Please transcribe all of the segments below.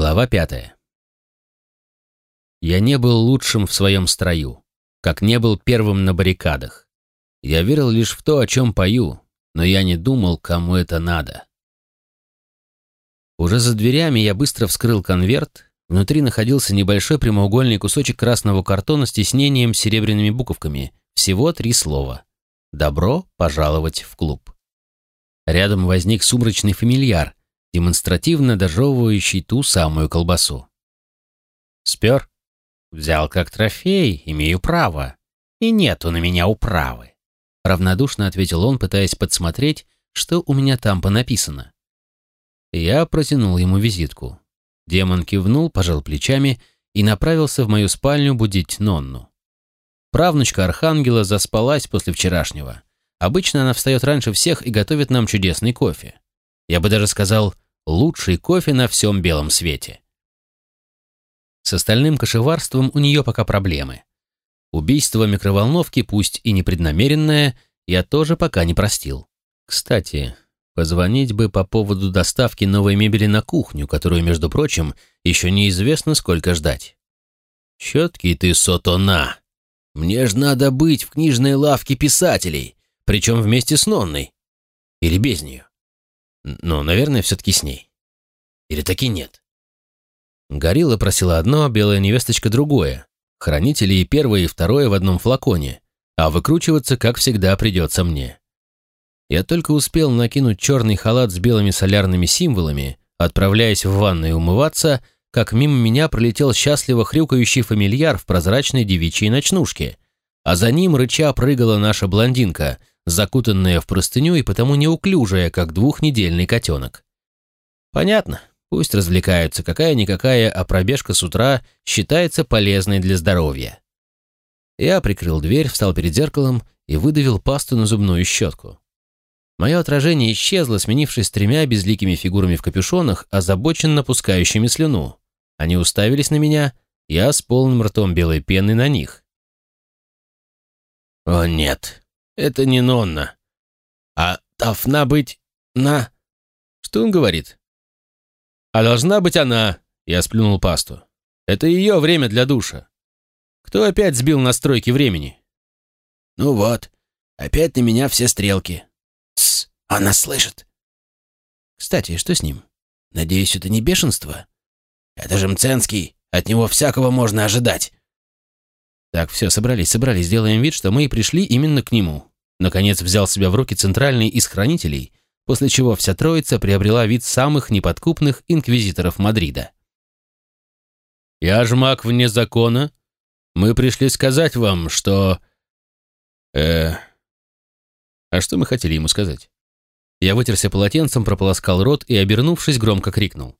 Глава пятая. Я не был лучшим в своем строю, как не был первым на баррикадах. Я верил лишь в то, о чем пою, но я не думал, кому это надо. Уже за дверями я быстро вскрыл конверт. Внутри находился небольшой прямоугольный кусочек красного картона с тиснением серебряными буковками. Всего три слова. «Добро пожаловать в клуб». Рядом возник сумрачный фамильяр, демонстративно дожевывающий ту самую колбасу. «Спер?» «Взял как трофей, имею право. И нету на меня управы», — равнодушно ответил он, пытаясь подсмотреть, что у меня там понаписано. Я протянул ему визитку. Демон кивнул, пожал плечами и направился в мою спальню будить Нонну. Правнучка Архангела заспалась после вчерашнего. Обычно она встает раньше всех и готовит нам чудесный кофе. Я бы даже сказал, лучший кофе на всем белом свете. С остальным кошеварством у нее пока проблемы. Убийство микроволновки, пусть и непреднамеренное, я тоже пока не простил. Кстати, Позвонить бы по поводу доставки новой мебели на кухню, которую, между прочим, еще неизвестно, сколько ждать. Четкий ты, Сотона. Мне ж надо быть в книжной лавке писателей, причем вместе с Нонной. Или без нее. Но, наверное, все-таки с ней. Или таки нет. Горилла просила одно, белая невесточка другое. Хранители и первое, и второе в одном флаконе. А выкручиваться, как всегда, придется мне. Я только успел накинуть черный халат с белыми солярными символами, отправляясь в ванную умываться, как мимо меня пролетел счастливо хрюкающий фамильяр в прозрачной девичьей ночнушке, а за ним рыча прыгала наша блондинка, закутанная в простыню и потому неуклюжая, как двухнедельный котенок. Понятно, пусть развлекаются, какая-никакая, а пробежка с утра считается полезной для здоровья. Я прикрыл дверь, встал перед зеркалом и выдавил пасту на зубную щетку. Мое отражение исчезло, сменившись тремя безликими фигурами в капюшонах, озабоченно пускающими слюну. Они уставились на меня, я с полным ртом белой пены на них. «О нет, это не Нонна. А должна быть на...» «Что он говорит?» «А должна быть она», — я сплюнул пасту. «Это ее время для душа. Кто опять сбил настройки времени?» «Ну вот, опять на меня все стрелки», она слышит. Кстати, что с ним? Надеюсь, это не бешенство? Это же Мценский, от него всякого можно ожидать. Так, все, собрались, собрались, сделаем вид, что мы и пришли именно к нему. Наконец взял себя в руки центральный из хранителей, после чего вся троица приобрела вид самых неподкупных инквизиторов Мадрида. «Я ж маг вне закона. Мы пришли сказать вам, что...» «Э... А что мы хотели ему сказать?» Я вытерся полотенцем, прополоскал рот и, обернувшись, громко крикнул.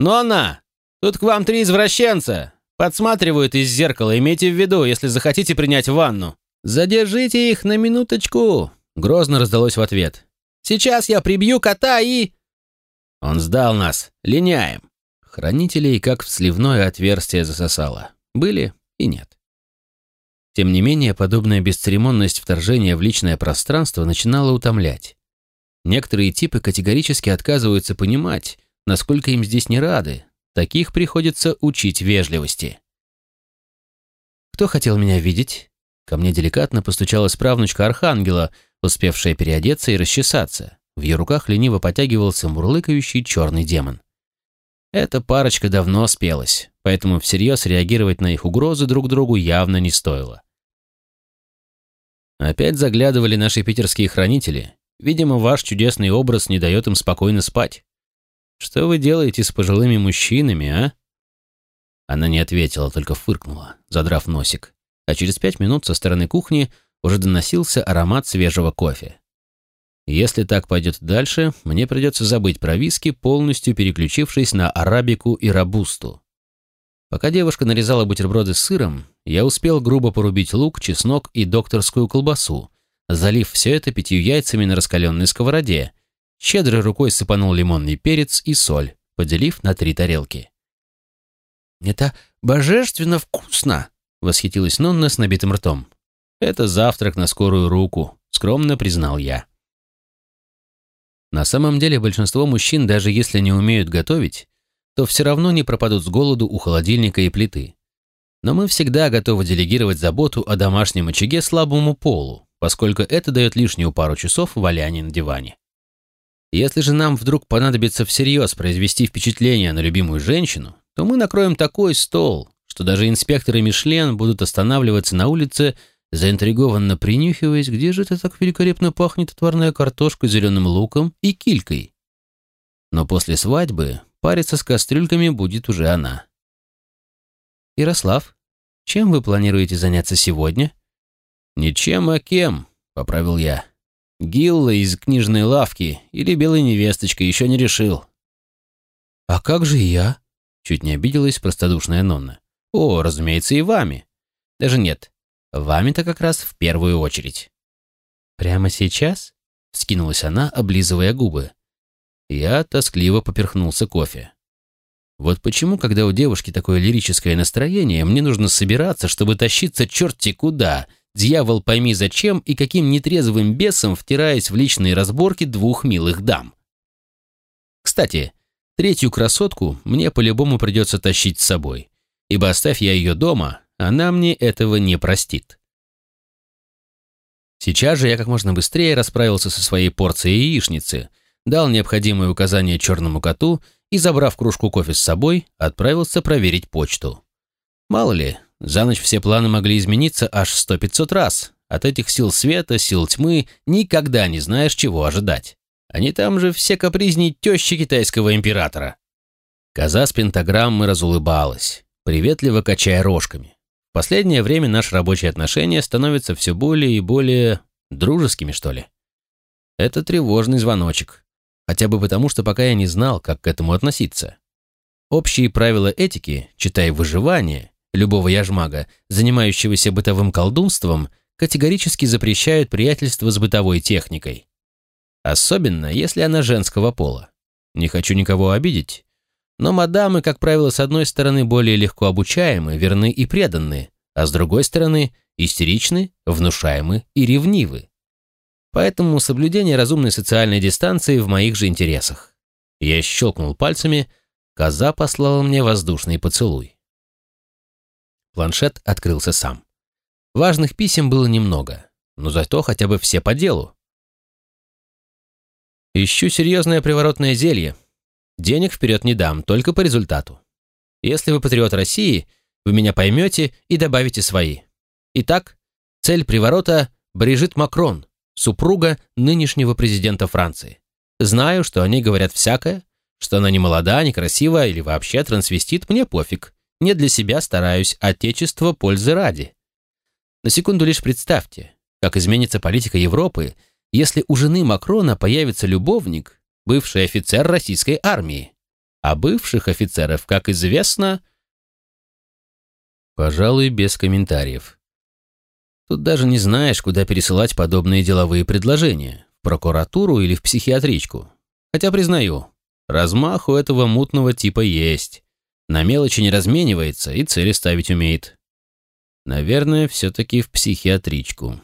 «Ну она! Тут к вам три извращенца! Подсматривают из зеркала, имейте в виду, если захотите принять ванну. Задержите их на минуточку!» Грозно раздалось в ответ. «Сейчас я прибью кота и...» Он сдал нас. Линяем. Хранителей как в сливное отверстие засосало. Были и нет. Тем не менее, подобная бесцеремонность вторжения в личное пространство начинала утомлять. Некоторые типы категорически отказываются понимать, насколько им здесь не рады. Таких приходится учить вежливости. «Кто хотел меня видеть?» Ко мне деликатно постучалась правнучка Архангела, успевшая переодеться и расчесаться. В ее руках лениво потягивался мурлыкающий черный демон. Эта парочка давно спелась, поэтому всерьез реагировать на их угрозы друг другу явно не стоило. Опять заглядывали наши питерские хранители, Видимо, ваш чудесный образ не дает им спокойно спать. Что вы делаете с пожилыми мужчинами, а?» Она не ответила, только фыркнула, задрав носик. А через пять минут со стороны кухни уже доносился аромат свежего кофе. Если так пойдет дальше, мне придется забыть про виски, полностью переключившись на арабику и рабусту. Пока девушка нарезала бутерброды с сыром, я успел грубо порубить лук, чеснок и докторскую колбасу, залив все это пятью яйцами на раскаленной сковороде. Щедрой рукой сыпанул лимонный перец и соль, поделив на три тарелки. «Это божественно вкусно!» — восхитилась Нонна с набитым ртом. «Это завтрак на скорую руку», — скромно признал я. На самом деле большинство мужчин, даже если не умеют готовить, то все равно не пропадут с голоду у холодильника и плиты. Но мы всегда готовы делегировать заботу о домашнем очаге слабому полу, поскольку это дает лишнюю пару часов валяния на диване. Если же нам вдруг понадобится всерьез произвести впечатление на любимую женщину, то мы накроем такой стол, что даже инспекторы Мишлен будут останавливаться на улице, заинтригованно принюхиваясь, где же это так великолепно пахнет отварная картошка зеленым луком и килькой. Но после свадьбы париться с кастрюльками будет уже она. «Ярослав, чем вы планируете заняться сегодня?» «Ничем, а кем», — поправил я. «Гилла из книжной лавки или белой невесточкой еще не решил». «А как же я?» — чуть не обиделась простодушная Нонна. «О, разумеется, и вами. Даже нет, вами-то как раз в первую очередь». «Прямо сейчас?» — скинулась она, облизывая губы. Я тоскливо поперхнулся кофе. Вот почему, когда у девушки такое лирическое настроение, мне нужно собираться, чтобы тащиться черти куда, дьявол пойми зачем и каким нетрезвым бесом втираясь в личные разборки двух милых дам. Кстати, третью красотку мне по-любому придется тащить с собой, ибо оставь я ее дома, она мне этого не простит. Сейчас же я как можно быстрее расправился со своей порцией яичницы — дал необходимые указания черному коту и, забрав кружку кофе с собой, отправился проверить почту. Мало ли, за ночь все планы могли измениться аж сто пятьсот раз. От этих сил света, сил тьмы никогда не знаешь, чего ожидать. Они там же все капризней тещи китайского императора. Коза с пентаграммы разулыбалась, приветливо качая рожками. В последнее время наши рабочие отношения становятся все более и более дружескими, что ли. Это тревожный звоночек хотя бы потому, что пока я не знал, как к этому относиться. Общие правила этики, читая выживание, любого яжмага, занимающегося бытовым колдунством, категорически запрещают приятельство с бытовой техникой. Особенно, если она женского пола. Не хочу никого обидеть, но мадамы, как правило, с одной стороны более легко обучаемы, верны и преданны, а с другой стороны истеричны, внушаемы и ревнивы. Поэтому соблюдение разумной социальной дистанции в моих же интересах. Я щелкнул пальцами, коза послала мне воздушный поцелуй. Планшет открылся сам. Важных писем было немного, но зато хотя бы все по делу. Ищу серьезное приворотное зелье. Денег вперед не дам, только по результату. Если вы патриот России, вы меня поймете и добавите свои. Итак, цель приворота – Брижит Макрон – супруга нынешнего президента Франции. Знаю, что они говорят всякое, что она не молода, не красива или вообще трансвестит, мне пофиг. Не для себя стараюсь, отечество пользы ради. На секунду лишь представьте, как изменится политика Европы, если у жены Макрона появится любовник, бывший офицер российской армии. А бывших офицеров, как известно... Пожалуй, без комментариев. Тут даже не знаешь, куда пересылать подобные деловые предложения. В прокуратуру или в психиатричку. Хотя, признаю, размах у этого мутного типа есть. На мелочи не разменивается и цели ставить умеет. Наверное, все-таки в психиатричку.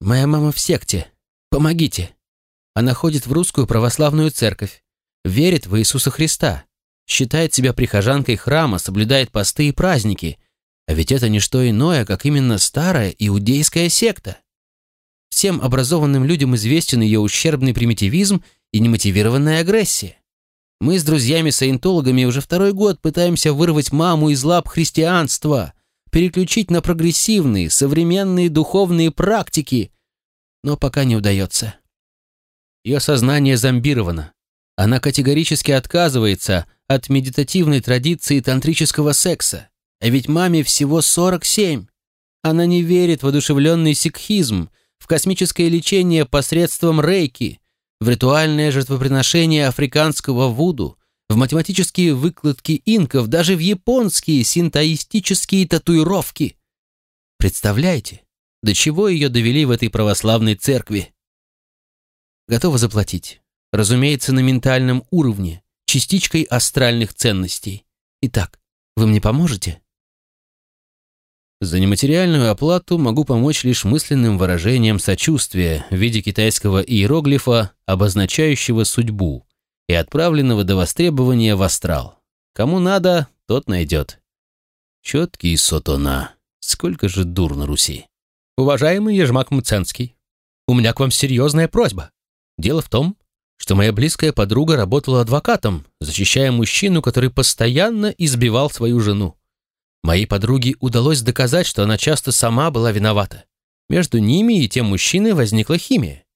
«Моя мама в секте. Помогите. Она ходит в русскую православную церковь. Верит в Иисуса Христа. Считает себя прихожанкой храма, соблюдает посты и праздники – а ведь это не что иное, как именно старая иудейская секта. Всем образованным людям известен ее ущербный примитивизм и немотивированная агрессия. Мы с друзьями-саентологами уже второй год пытаемся вырвать маму из лап христианства, переключить на прогрессивные, современные духовные практики, но пока не удается. Ее сознание зомбировано. Она категорически отказывается от медитативной традиции тантрического секса. А ведь маме всего 47. Она не верит в одушевленный сикхизм, в космическое лечение посредством рейки, в ритуальное жертвоприношение африканского вуду, в математические выкладки инков, даже в японские синтоистические татуировки. Представляете, до чего ее довели в этой православной церкви? Готова заплатить. Разумеется, на ментальном уровне, частичкой астральных ценностей. Итак, вы мне поможете? За нематериальную оплату могу помочь лишь мысленным выражением сочувствия в виде китайского иероглифа, обозначающего судьбу, и отправленного до востребования в астрал. Кому надо, тот найдет. Четкий сотона. Сколько же дур на Руси. Уважаемый Ежмак Мценский, у меня к вам серьезная просьба. Дело в том, что моя близкая подруга работала адвокатом, защищая мужчину, который постоянно избивал свою жену. Моей подруге удалось доказать, что она часто сама была виновата. Между ними и тем мужчиной возникла химия.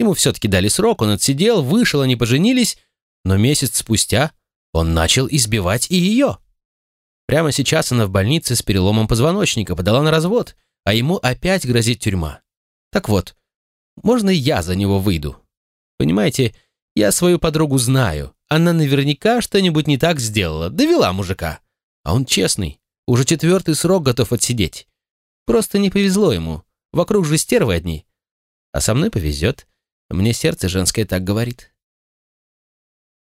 Ему все-таки дали срок, он отсидел, вышел, они поженились, но месяц спустя он начал избивать и ее. Прямо сейчас она в больнице с переломом позвоночника, подала на развод, а ему опять грозит тюрьма. Так вот, можно я за него выйду? Понимаете, я свою подругу знаю. Она наверняка что-нибудь не так сделала, довела мужика. А он честный, уже четвертый срок готов отсидеть. Просто не повезло ему. Вокруг же стервы одни. А со мной повезет. Мне сердце женское так говорит.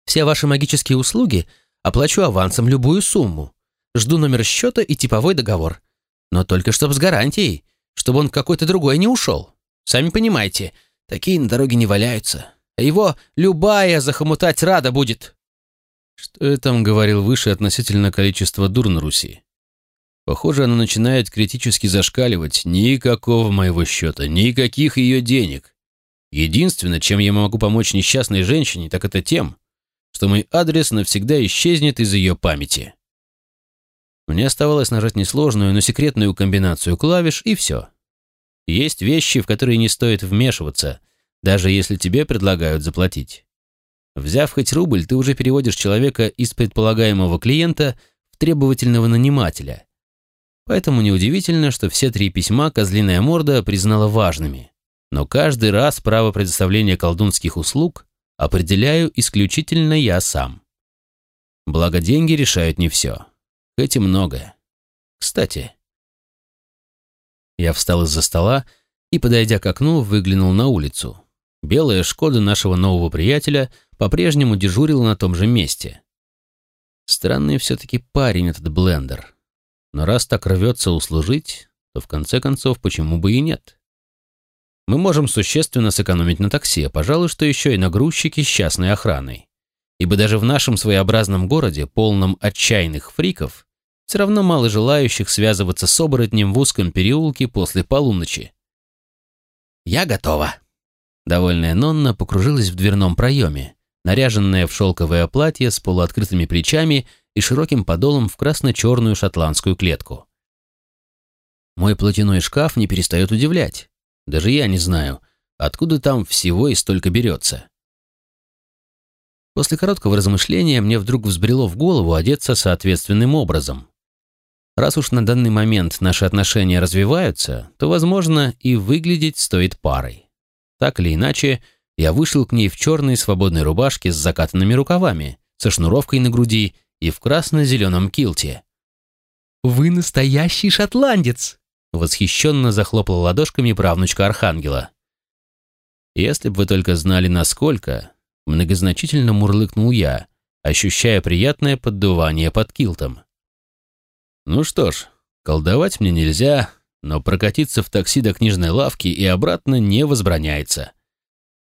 Все ваши магические услуги оплачу авансом любую сумму. Жду номер счета и типовой договор. Но только чтобы с гарантией, чтобы он какой-то другой не ушел. Сами понимаете, такие на дороге не валяются его любая захомутать рада будет». Что я там говорил выше относительно количества дур на Руси? Похоже, она начинает критически зашкаливать. Никакого моего счета, никаких ее денег. Единственное, чем я могу помочь несчастной женщине, так это тем, что мой адрес навсегда исчезнет из ее памяти. Мне оставалось нажать несложную, но секретную комбинацию клавиш, и все. Есть вещи, в которые не стоит вмешиваться, даже если тебе предлагают заплатить. Взяв хоть рубль, ты уже переводишь человека из предполагаемого клиента в требовательного нанимателя. Поэтому неудивительно, что все три письма «Козлиная морда» признала важными. Но каждый раз право предоставления колдунских услуг определяю исключительно я сам. Благо деньги решают не все, хоть и многое. Кстати, я встал из-за стола и, подойдя к окну, выглянул на улицу. Белая «Шкода» нашего нового приятеля по-прежнему дежурила на том же месте. Странный все-таки парень этот блендер. Но раз так рвется услужить, то в конце концов почему бы и нет? Мы можем существенно сэкономить на такси, а, пожалуй, что еще и на грузчике с частной охраной. Ибо даже в нашем своеобразном городе, полном отчаянных фриков, все равно мало желающих связываться с оборотнем в узком переулке после полуночи. «Я готова», Довольная Нонна покружилась в дверном проеме, наряженная в шелковое платье с полуоткрытыми плечами и широким подолом в красно-черную шотландскую клетку. Мой платяной шкаф не перестает удивлять. Даже я не знаю, откуда там всего и столько берется. После короткого размышления мне вдруг взбрело в голову одеться соответственным образом. Раз уж на данный момент наши отношения развиваются, то, возможно, и выглядеть стоит парой. Так или иначе, я вышел к ней в черной свободной рубашке с закатанными рукавами, со шнуровкой на груди и в красно-зеленом килте. «Вы настоящий шотландец!» Восхищенно захлопала ладошками правнучка Архангела. «Если бы вы только знали, насколько...» Многозначительно мурлыкнул я, ощущая приятное поддувание под килтом. «Ну что ж, колдовать мне нельзя, но прокатиться в такси до книжной лавки и обратно не возбраняется.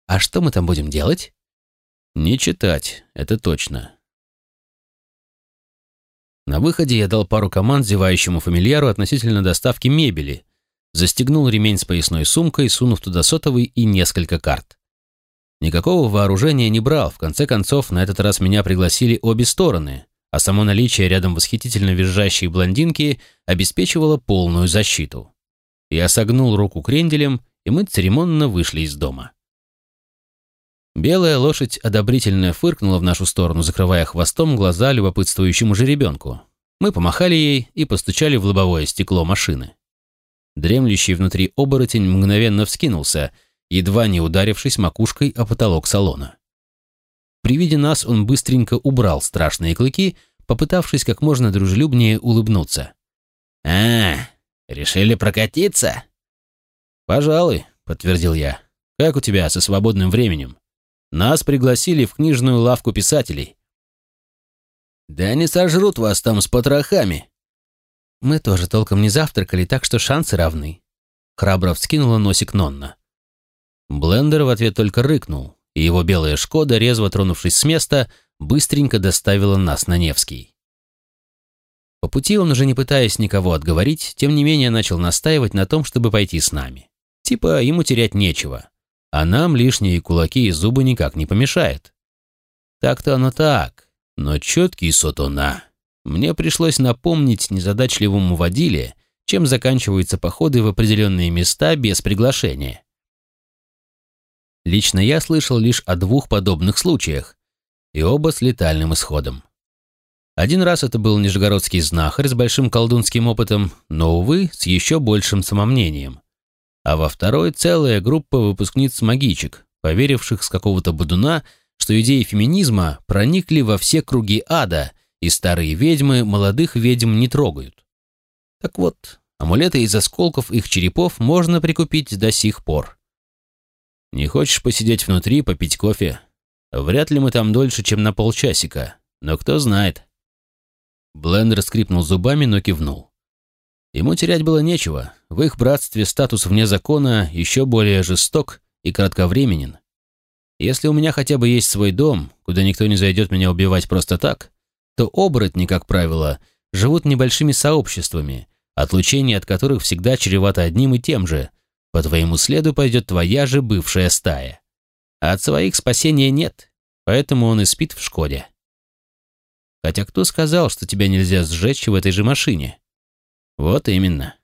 А что мы там будем делать? Не читать, это точно. На выходе я дал пару команд зевающему фамильяру относительно доставки мебели, застегнул ремень с поясной сумкой, сунув туда сотовый и несколько карт. Никакого вооружения не брал, в конце концов, на этот раз меня пригласили обе стороны, а само наличие рядом восхитительно визжащей блондинки обеспечивало полную защиту. Я согнул руку кренделем, и мы церемонно вышли из дома. Белая лошадь одобрительно фыркнула в нашу сторону, закрывая хвостом глаза любопытствующему жеребенку. Мы помахали ей и постучали в лобовое стекло машины. Дремлющий внутри оборотень мгновенно вскинулся, едва не ударившись макушкой о потолок салона. При виде нас он быстренько убрал страшные клыки, попытавшись как можно дружелюбнее улыбнуться. «А, решили прокатиться?» «Пожалуй», — подтвердил я. «Как у тебя со свободным временем? Нас пригласили в книжную лавку писателей». «Да они сожрут вас там с потрохами». «Мы тоже толком не завтракали, так что шансы равны», — храбро вскинула носик Нонна. Блендер в ответ только рыкнул, и его белая «Шкода», резво тронувшись с места, быстренько доставила нас на Невский. По пути он, уже не пытаясь никого отговорить, тем не менее начал настаивать на том, чтобы пойти с нами. Типа, ему терять нечего, а нам лишние кулаки и зубы никак не помешает. Так-то оно так, но четкий сотуна. Мне пришлось напомнить незадачливому водиле, чем заканчиваются походы в определенные места без приглашения. Лично я слышал лишь о двух подобных случаях, и оба с летальным исходом. Один раз это был нижегородский знахарь с большим колдунским опытом, но, увы, с еще большим самомнением. А во второй целая группа выпускниц-магичек, поверивших с какого-то будуна, что идеи феминизма проникли во все круги ада, и старые ведьмы молодых ведьм не трогают. Так вот, амулеты из осколков их черепов можно прикупить до сих пор. Не хочешь посидеть внутри, попить кофе? Вряд ли мы там дольше, чем на полчасика, но кто знает. Блендер скрипнул зубами, но кивнул. Ему терять было нечего. В их братстве статус вне закона еще более жесток и кратковременен. Если у меня хотя бы есть свой дом, куда никто не зайдет меня убивать просто так, то оборотни, как правило, живут небольшими сообществами, отлучение от которых всегда чревато одним и тем же. По твоему следу пойдет твоя же бывшая стая. А от своих спасения нет, поэтому он и спит в Шкоде. Хотя кто сказал, что тебя нельзя сжечь в этой же машине? Вот именно.